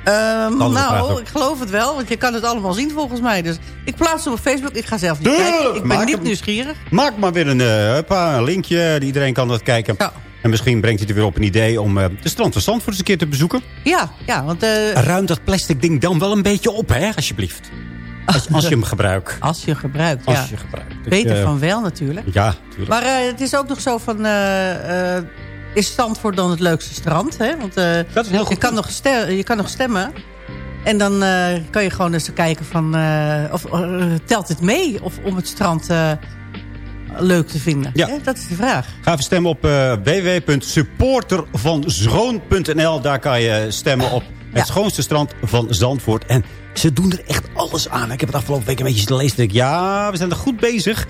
Ehm, nou, ik geloof het wel, want je kan het allemaal zien volgens mij. Dus ik plaats hem op Facebook. Ik ga zelf niet kijken. Ik ben niet nieuwsgierig. Maak maar weer een, eh, een linkje. Iedereen kan dat kijken. En misschien brengt hij er weer op een idee om eh, de strand van Zandvoort eens een keer te bezoeken. Ja, ja want... eh, Ruim dat plastic ding dan wel een beetje op, hè, alsjeblieft. Als, als je hem gebruikt. Als je hem gebruikt, Als ja. je gebruikt. Dus, Beter eh, van wel natuurlijk. Ja, tuurlijk. Maar eh, het is ook nog zo van... is Zandvoort dan het leukste strand? Hè? Want eh, je, kan nog stem- je kan nog stemmen. En dan eh, kan je gewoon eens kijken van... eh, of telt het mee of, om het strand leuk te vinden? Ja. Hè? Dat is de vraag. Ga even stemmen op www.supportervanschroon.nl. Daar kan je stemmen op het schoonste strand van Zandvoort. En ze doen er echt alles aan. Ik heb het afgelopen week een beetje te lezen. Ik, ja, we zijn er goed bezig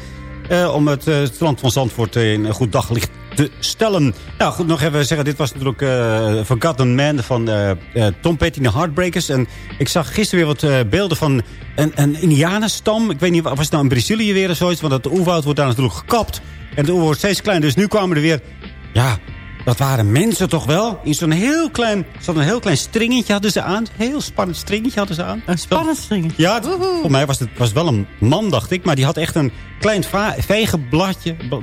om het strand van Zandvoort in een goed daglicht te stellen. Nou goed, nog even zeggen. Dit was natuurlijk eh Forgotten Man van eh, eh, Tom Petty de Heartbreakers. En ik zag gisteren weer wat beelden van een, een Indianenstam. Ik weet niet, was het nou in Brazilië weer of zoiets? Want het oerwoud wordt daar natuurlijk gekapt. En het oer wordt steeds kleiner. Dus nu kwamen er weer... Ja, dat waren mensen toch wel? In zo'n heel klein, zo'n heel klein stringetje hadden ze aan. Heel spannend stringetje hadden ze aan. Een spannend stringetje? Ja, het- voor mij was het was wel een man, dacht ik. Maar die had echt een klein bla-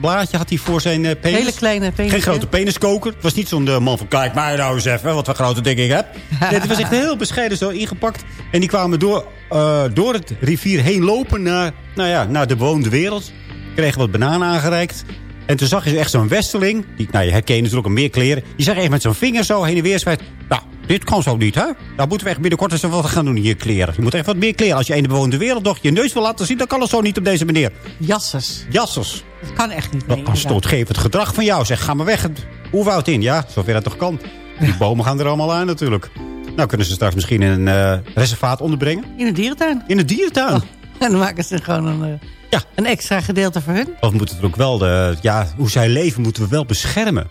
blaadje had hij voor zijn eh, penis. Hele kleine penis. Geen grote peniskoker. Het was niet zo'n eh, man van, kijk mij nou eens even, wat een grote ding ik heb. Nee, het was echt heel bescheiden zo ingepakt. En die kwamen door, eh, door het rivier heen lopen naar, nou ja, naar de bewoonde wereld. Kregen wat bananen aangereikt. En toen zag je echt zo'n westeling. Die, nou, je herkent natuurlijk ook meer kleren. Die zag even met zijn vinger zo heen en weer zwijt. Nou, dit kan zo niet, hè? Nou moeten we echt binnenkort eens wat gaan doen hier kleren. Je moet echt wat meer kleren. Als je in de bewoonde wereld nog je neus wil laten zien... dan kan het zo niet op deze manier. Jasses. Jasses. Dat kan echt niet Dat mee. kan stootgevend gedrag van jou. Zeg, ga maar weg oerwoud in. Ja, zover dat toch kan. Die bomen gaan er allemaal aan natuurlijk. Nou kunnen ze straks misschien in een eh, reservaat onderbrengen. In een dierentuin. In een dierentuin. En dan maken ze gewoon een, eh, Ja. een extra gedeelte voor hun. Of we moeten het ook wel, de, ja, hoe zij leven moeten we wel beschermen.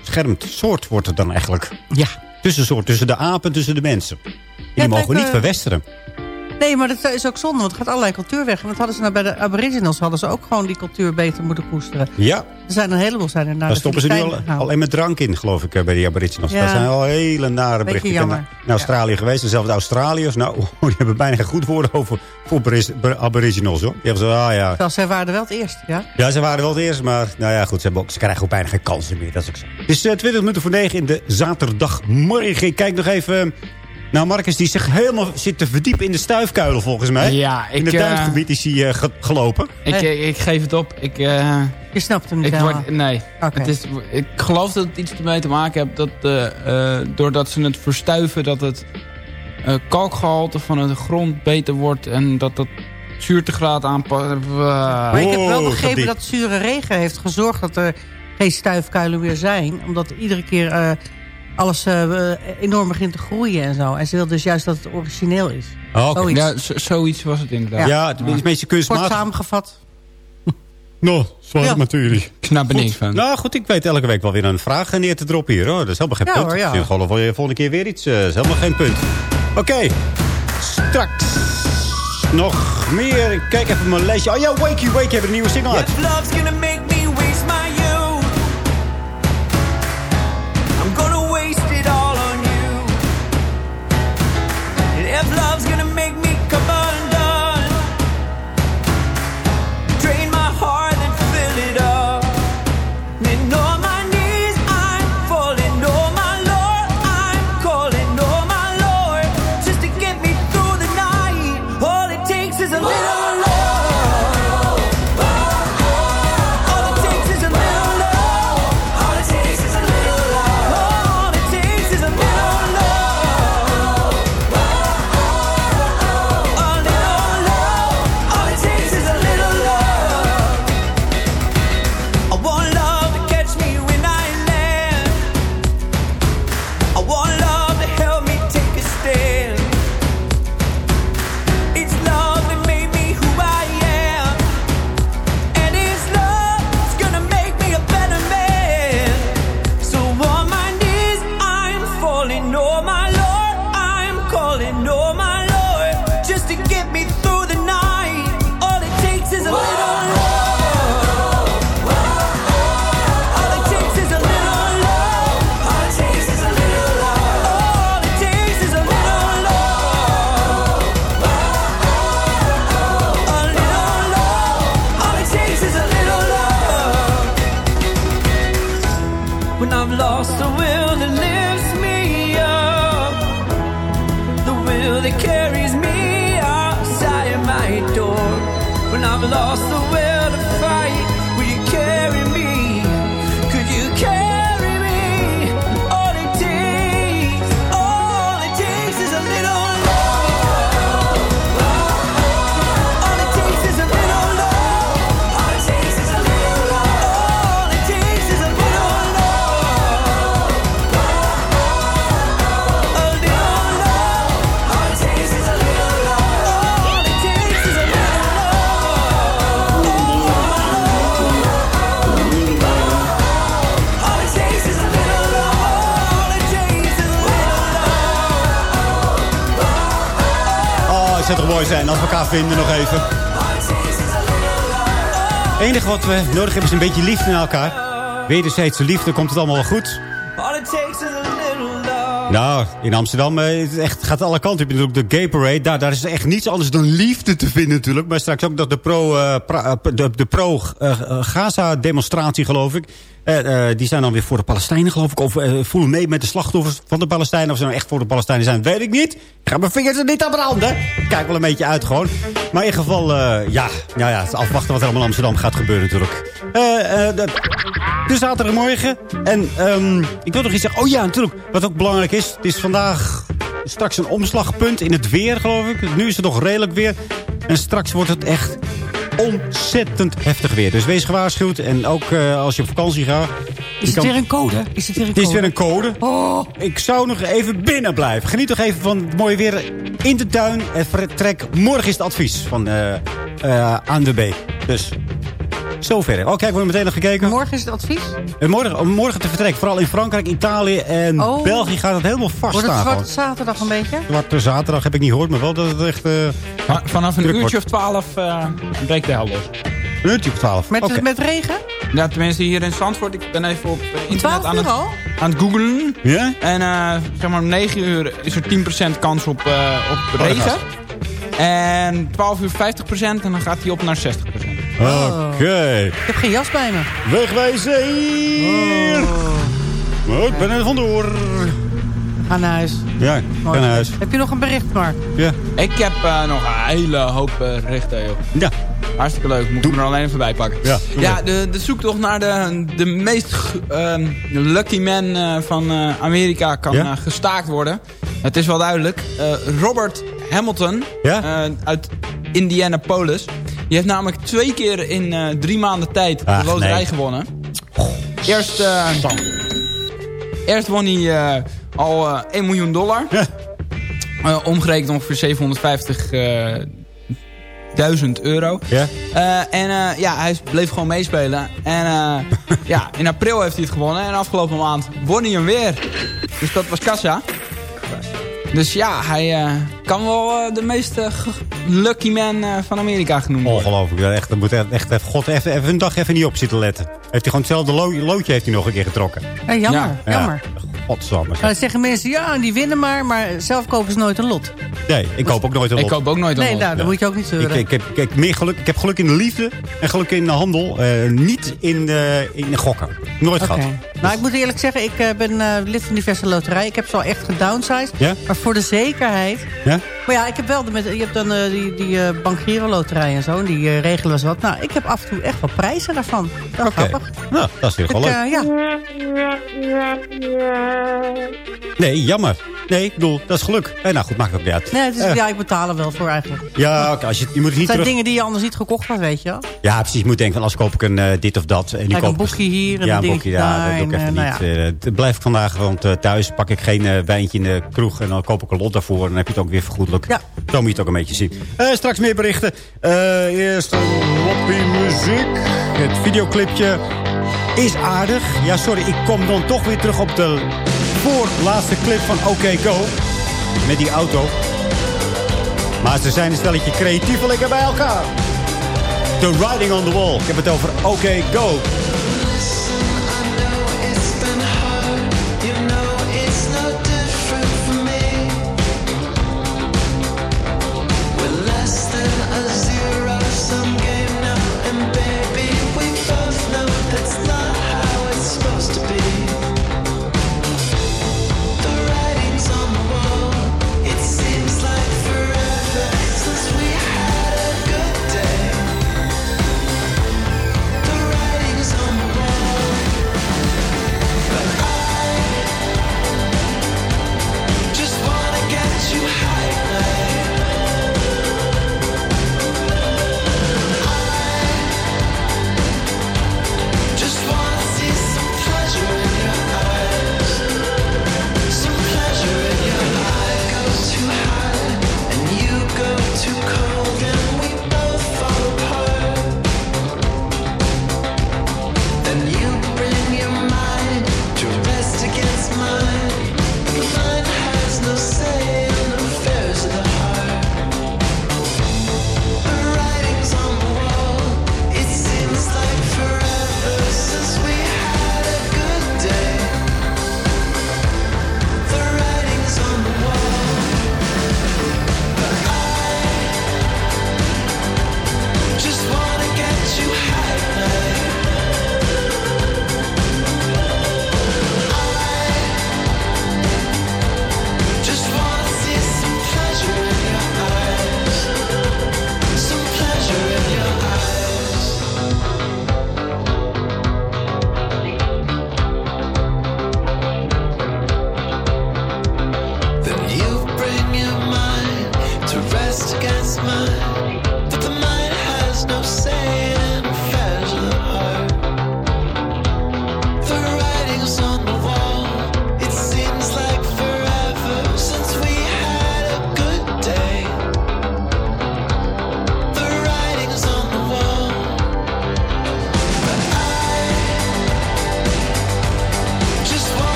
Beschermd soort wordt het dan eigenlijk. Ja. Tussensoort, tussen de apen, tussen de mensen. En die mogen we niet verwesteren. Nee, maar dat is ook zonde, want het gaat allerlei cultuur weg. En dat hadden ze nou bij de aboriginals, hadden ze ook gewoon die cultuur beter moeten koesteren. Ja, Er zijn een heleboel zijn er naar daar de stoppen ze nu al, alleen met drank in, geloof ik, eh, bij die aboriginals. Ja. Daar zijn al hele nare berichten. Ik ben jammer. in Australië geweest, en zelfs de Australiërs, nou, die hebben bijna geen goed woorden over voor abori- aboriginals, hoor. Die hebben zo, ah ja, Terwijl zij waren wel het eerst, ja. Ja, ze waren wel het eerst, maar nou ja, goed, ze, hebben ook, ze krijgen ook bijna geen kansen meer. Dat is ook zo. Het is eh, 20 minuten voor 9 in de zaterdagmorgen. Ik kijk nog even... Nou, Marcus die zich helemaal zit te verdiepen in de stuifkuilen volgens mij. Ja, ik, in het eh, duingebied is hij eh, ge- gelopen. Ik, ik, ik geef het op. Ik, eh, Je snapt hem niet ik word, Nee. Oké. Het is, ik geloof dat het iets ermee te maken heeft dat eh, eh, doordat ze het verstuiven... dat het eh, kalkgehalte van de grond beter wordt... en dat dat zuurtegraad aanpakt. Maar ik heb wel Oh, begrepen die- dat zure regen heeft gezorgd dat er geen stuifkuilen meer zijn. Omdat iedere keer eh, alles eh, enorm begint te groeien en zo. En ze wil dus juist dat het origineel is. Oh, oké. Zoiets. Ja, zo- zoiets was het inderdaad. Ja, het is een beetje Kort kunstmatig. samengevat. Nou, zware Ja. materie. Ik snap er niks van. Nou goed, ik weet elke week wel weer een vraag neer te droppen hier. Hoor. Dat is helemaal geen Ja, punt. hoor, ja. Ik zie gewoon de volgende keer weer iets. eh, Dat is helemaal geen punt. Oké, straks nog meer. Kijk even mijn lijstje. Oh ja, Wakey Wake hebben een nieuwe single uit. Love's gonna mooi zijn als we elkaar vinden nog even. Het enige wat we nodig hebben is een beetje liefde naar elkaar. Wederzijdse liefde komt het allemaal wel goed. Nou, in Amsterdam eh, het echt, gaat alle kanten. Je hebt natuurlijk de Gay Parade. Daar, daar is echt niets anders dan liefde te vinden natuurlijk. Maar straks ook nog de pro, pra- de, de pro eh, eh, geloof ik. Eh, eh, die zijn dan weer voor de Palestijnen, geloof ik. Of eh, voelen mee met de slachtoffers van de Palestijnen. Of ze nou echt voor de Palestijnen zijn, weet ik niet. Ik ga mijn vingers er niet aan branden. Kijk wel een beetje uit gewoon. Maar in ieder geval, ja, nou ja, afwachten wat er allemaal in Amsterdam gaat gebeuren natuurlijk. Dat- de zaterdagmorgen. En ehm, ik wil nog iets zeggen. Oh ja, natuurlijk. Wat ook belangrijk is. Het is vandaag straks een omslagpunt in het weer, geloof ik. Nu is het nog redelijk weer. En straks wordt het echt ontzettend heftig weer. Dus wees gewaarschuwd. En ook eh, als je op vakantie gaat. Is het weer een code? Is het weer een Het is code? weer een code. Oh. Ik zou nog even binnen blijven. Geniet nog even van het mooie weer in de tuin. Het vertrek. Morgen is het advies van eh eh ANWB. Dus zover. Oh, kijk, we hebben meteen nog gekeken. Morgen is het advies? En morgen, om morgen te vertrek. Vooral in Frankrijk, Italië en Oh. België gaat het helemaal vast Wordt het staan. zwarte zaterdag een beetje? Zwarte zaterdag heb ik niet gehoord, maar wel dat het echt... eh, Va- Vanaf een uurtje wordt. of twaalf eh breekt de hel los. Een uurtje of twaalf. Met, met regen? Ja, tenminste hier in Zandvoort. Ik ben even op eh, internet 12 aan uur het, al? aan het googlen. Ja? En eh, zeg maar om 9 uur is er 10% kans op, eh, op Oh, regen. En 12 uur 50% en dan gaat hij op naar 60%. Oké. Ik heb geen jas bij me. Wegwijzen hier. Oh, ik ben er vandoor. Ga naar huis. Ja, ga naar huis. Heb je nog een bericht, Mark? Ja. Ik heb eh, nog een hele hoop eh, berichten, joh. Ja. Hartstikke leuk. Moet ik er alleen even bij pakken. Ja, ja de, de zoektocht naar de, de meest ehm, lucky man eh, van eh, Amerika kan Ja? gestaakt worden. Het is wel duidelijk. Eh, Robert Hamilton Ja? eh, uit Indianapolis. Die heeft namelijk twee keer in eh, drie maanden tijd Ach, de loterij nee. gewonnen. Eerst, eh, eerst won hij eh, al eh 1 miljoen dollar. Eh, omgerekend ongeveer 750 eh, 1000 euro. Ja? En ja, hij bleef gewoon meespelen. En ja, in april heeft hij het gewonnen. En afgelopen maand won hij hem weer. Dus dat was kassa. Dus ja, hij eh, kan wel eh, de meest g- lucky man eh, van Amerika genoemd worden. Ongelooflijk. Ja, echt, dan moet echt, echt God, even, even een dag even niet op zitten letten. Heeft hij gewoon hetzelfde lo- loodje heeft hij nog een keer getrokken. Ja, jammer, Ja. jammer. Godsamme. Nou, dan zeggen mensen, ja, die winnen maar, maar zelf kopen ze nooit een lot. Nee, ik koop ook nooit een Ik lot. koop ook nooit een Nee, lot. nou, dan moet je ook niet Ik, zeuren. ik, heb, ik, meer geluk, ik heb geluk in de liefde en geluk in de handel. eh, niet in, de, in de gokken. Nooit Oké. gehad. Nou, ik moet eerlijk zeggen, ik eh, ben eh, lid van diverse loterijen. Ik heb ze al echt gedownsized. Ja? Maar voor de zekerheid... Ja? Maar ja, ik heb wel... De, met, je hebt dan eh, die, die loterij en zo. en Die regelen eens wat. Nou, ik heb af en toe echt wel prijzen daarvan. Dat is grappig. Nou, dat is weer Ik, wel leuk. ja. Nee, jammer. Nee, ik bedoel, dat is geluk. Eh, nou goed, maakt ook niet uit. Nee, het is, Eh, ja, ik betaal er wel voor eigenlijk. ja, oké, als je, je moet het Het niet zijn terug... dingen die je anders niet gekocht had, weet je wel. Ja, precies. Je moet denken van, als koop ik een dit of dat. En die Kijk, een koop boekje hier en ja, een een boekje dingetje daar. daar Ik even eh, niet. nou Eh, het blijft vandaag, want eh, thuis pak ik geen eh, wijntje in de kroeg. En dan koop ik een lot daarvoor. En dan heb je het ook weer vergoedelijk. Ja. Zo moet je het ook een beetje zien. Straks meer berichten. Eerst loppie muziek. Het videoclipje is aardig. Ja, sorry, ik kom dan toch weer terug op de voorlaatste clip van OK Go. Met die auto. Maar ze zijn een stelletje creatievelingen bij elkaar. The Riding on the Wall. Ik heb het over OK Go.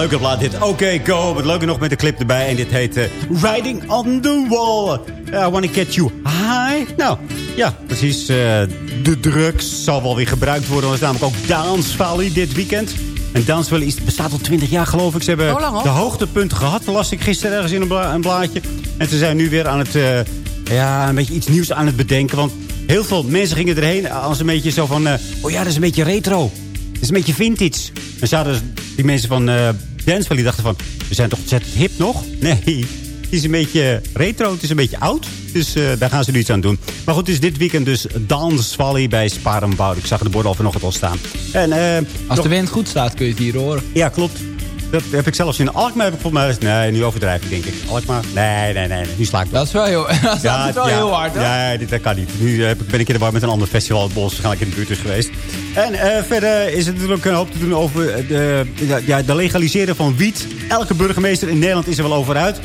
Leuke plaat dit. Oké, go. Wat leuker nog met de clip erbij. En dit heet eh, Riding on the Wall. I wanna get you high. Nou, ja, precies. eh, de drugs zal wel weer gebruikt worden. Er is namelijk ook Dance Valley dit weekend. En Dance Valley is, bestaat al 20 jaar, geloof ik. Ze hebben lang de hoogtepunt gehad. Las ik gisteren ergens in een, bla- een blaadje. En ze zijn nu weer aan het... eh, ja, een beetje iets nieuws aan het bedenken. Want heel veel mensen gingen erheen als een beetje zo van... oh ja, dat is een beetje retro. Dat is een beetje vintage. En zaten die mensen van Dance Valley dachten van... we zijn toch ontzettend hip nog? Nee, het is een beetje retro, het is een beetje oud. Dus eh, daar gaan ze nu iets aan doen. Maar goed, het is dit weekend dus Dance Valley bij Sparenboud. Ik zag de borden al vanochtend al staan. En, eh, Als nog- de wind goed staat kun je het hier horen. Ja, klopt. Dat heb ik zelfs in Alkmaar. Heb ik volgens mij, nee, nu overdrijf ik denk ik. Alkmaar? Nee, nee, nee. Nu sla ik Dat is wel heel, dat is wel heel hard, hoor. Nee, dit, dat kan niet. Nu heb ik, ben ik in de war met een ander festival. Het bos waarschijnlijk in de buurt is geweest. En eh, verder is het natuurlijk een hoop te doen over de, ja, de legaliseren van wiet. Elke burgemeester in Nederland is er wel over uit.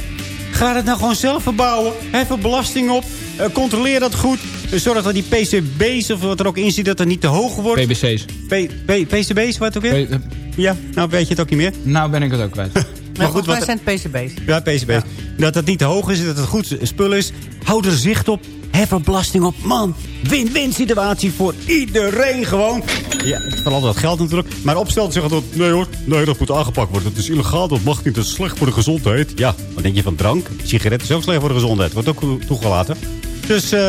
Ga het nou gewoon zelf verbouwen. Hef er belasting op. Eh, controleer dat goed. Eh, Zorg dat die PCB's of wat er ook in zit, dat het niet te hoog wordt. PBC's. P- P- PCB's, wat ook weer? Ja, nou weet je het ook niet meer. Nou ben ik het ook kwijt. Maar goed, wij zijn het PCB's. Ja, PCB's. Dat het niet te hoog is, dat het goed spul is. Houd er zicht op. Hef er belasting op. Man, win-win situatie voor iedereen gewoon. Ja, vooral dat geld natuurlijk. Maar opstelt zich dat, nee hoor, nee, dat moet aangepakt worden. Het is illegaal, dat mag niet, dat is slecht voor de gezondheid. Ja, wat denk je van drank? Sigaretten is ook slecht voor de gezondheid. Wordt ook toegelaten. Dus, eh,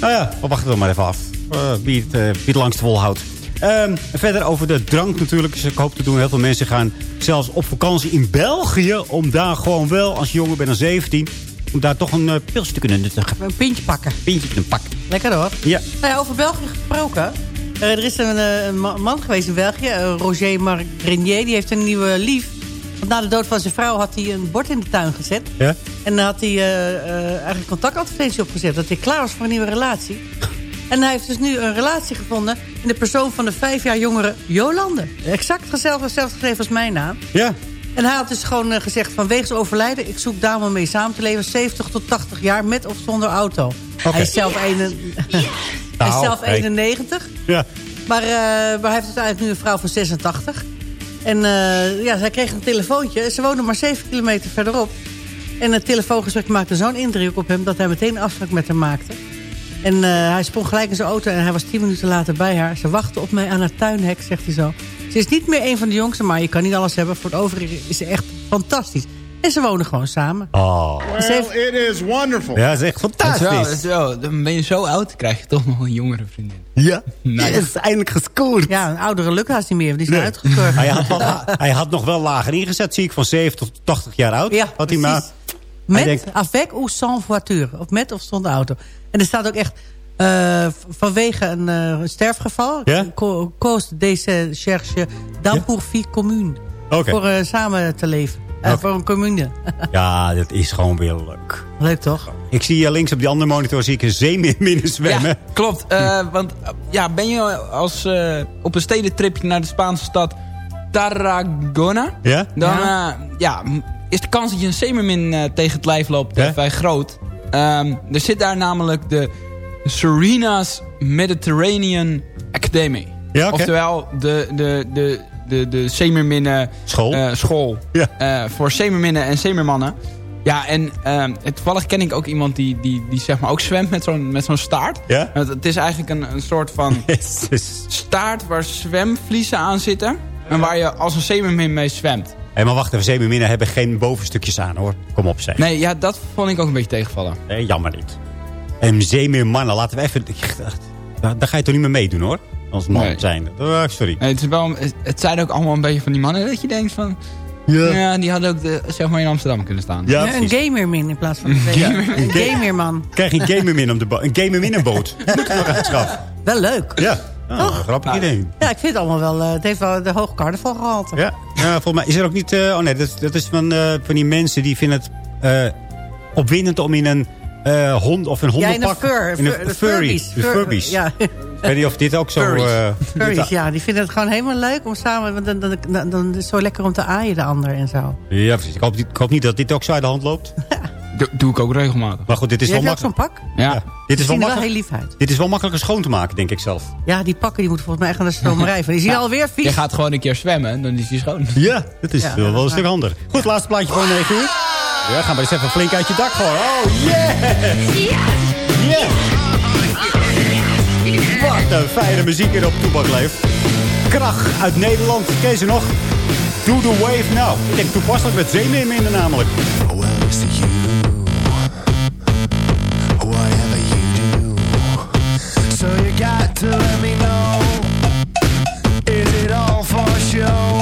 nou ja, we wachten er maar even af. eh, wie, het, eh, wie het langst volhoudt. Ehm, verder over de drank natuurlijk. Dus ik hoop te doen. Heel veel mensen gaan zelfs op vakantie in België. Om daar gewoon wel, als je jonger bent dan 17... om daar toch een eh, pilsje te kunnen nuttigen. Een pintje pakken. Pintje kunnen pakken. Lekker hoor. Ja. Nou ja, over België gesproken. Er is een, een ma- man geweest in België, Roger Marc Grenier. Die heeft een nieuwe lief. Want na de dood van zijn vrouw had hij een bord in de tuin gezet. Ja? En dan had hij eh, eh, eigenlijk een contactadvertentie opgezet. Dat hij klaar was voor een nieuwe relatie. En hij heeft dus nu een relatie gevonden... in de persoon van de vijf jaar jongere Jolande. Exact hetzelfde, hetzelfde geschreven als mijn naam. Ja. En hij had dus gewoon eh, gezegd... van wegens overlijden, ik zoek om mee samen te leven... 70 tot 80 jaar met of zonder auto. Hij is zelf, een, hij is Nou, zelf hey. 91. Ja. Maar, eh, maar hij heeft uiteindelijk nu een vrouw van 86. En eh, ja, zij kreeg een telefoontje. Ze woonde maar 7 kilometer verderop. En het telefoongesprek maakte zo'n indruk op hem... dat hij meteen een afspraak met haar maakte. En eh, hij sprong gelijk in zijn auto en hij was 10 minuten later bij haar. Ze wachtte op mij aan haar tuinhek, zegt hij zo. Ze is niet meer een van de jongsten, maar je kan niet alles hebben. Voor het overige is ze echt fantastisch. En ze wonen gewoon samen. Oh. Heeft- it is wonderful. Ja, dat is echt Dat is wel, dat fantastisch. is wel, dan ben je zo oud, krijg je toch nog een jongere vriendin. Ja. Ja. Yes, eindelijk gescoord. Ja, een oudere Lucas niet meer, want die is Nee. Hij had, wel, hij had nog wel lager ingezet, zie ik, van 70 tot 80 jaar oud. Ja, had hij maar. Met, denkt- avec ou sans voiture. Of met of zonder auto. En er staat ook echt... eh, vanwege een eh, sterfgeval... Co- cause deze cherche dan pour vie commune. Oké. Voor eh, samen te leven. Eh, Oké. Voor een commune. Ja, dat is gewoon weer leuk. Leuk toch? Ik zie hier links op die andere monitor zie ik een zeemeerminnen zwemmen. Ja, klopt. Eh, want eh, ja, ben je als, eh, op een stedentripje naar de Spaanse stad Tarragona... Ja? Dan ja. is de kans dat je een zeemermin eh, tegen het lijf loopt eh, Ja? vrij groot. Ehm, er zit daar namelijk de Serena's Mediterranean Academy. Ja, oké. Oftewel de, de, de, de, de zeemerminnen School. eh, school Ja. eh, voor zeemerminnen en zeemermannen. Ja, en ehm, toevallig ken ik ook iemand die, die, die zeg maar ook zwemt met zo'n met zo'n staart. Ja? Het, het is eigenlijk een, een soort van staart waar zwemvliezen aan zitten. En waar je als een zeemermin mee zwemt. Hé, maar wacht even, zeemerminnen hebben geen bovenstukjes aan hoor. Kom op zeg. Nee, ja, dat vond ik ook een beetje tegenvallen. Nee, jammer niet. En zeemeermannen, laten we even... Daar, daar ga je toch niet meer meedoen hoor? Als man Nee. zijn. Ah, sorry. Nee, het, is wel, het, zijn ook allemaal een beetje van die mannen dat je denkt van... Ja, die hadden ook de, zeg maar in Amsterdam kunnen staan. Ja, Ja, een gamermin in plaats van een Gamer- Een gamerman. Krijg je een gamermin op de boot. Een gamermin een boot. Nog aanschaffen. Wel leuk. Ja. Oh, grappig idee. Ja, ik vind het allemaal wel... eh, het heeft wel de hoge carnaval gehaald. Ja. ja, volgens mij is er ook niet... eh, oh nee, dat, is- dat is van, eh, van die mensen die vinden het eh, opwindend om in een eh, hond of een Ja, in een hondenpak... fur. in een fur- de furry. furbies. De Fur- furbies. Ja, weet niet of dit ook zo... Furries. eh, furries, ja. Die vinden het gewoon helemaal leuk om samen... Want dan, dan, dan, dan is het zo lekker om te aaien de ander en zo. Ja, precies. Ik hoop, niet- ik hoop niet dat dit ook zo uit de hand loopt. Doe, doe ik ook regelmatig. Maar goed, dit is Heb wel je ook zo'n makkelijk. pak? Ja. Dit is wel er makkelijk. heel lief uit. Dit is wel makkelijker schoon te maken, denk ik zelf. Ja, die pakken die moeten volgens mij echt aan de stromerij. van. Die zien Ja. alweer vies. Je gaat gewoon een keer zwemmen, dan is hij schoon. Ja, dat is Ja, wel, wel een is stuk handig. Goed, laatste plaatje voor 9 uur. Ja, gaan we eens even flink uit je dak gewoon. Oh, yes! Yes! Wat een fijne muziek hier op Toebak leeft. Krach uit Nederland. Ken ze nog? Do the wave now. Ik denk toepasselijk met namelijk. Whatever you do. So you got to let me know. Is it all for show?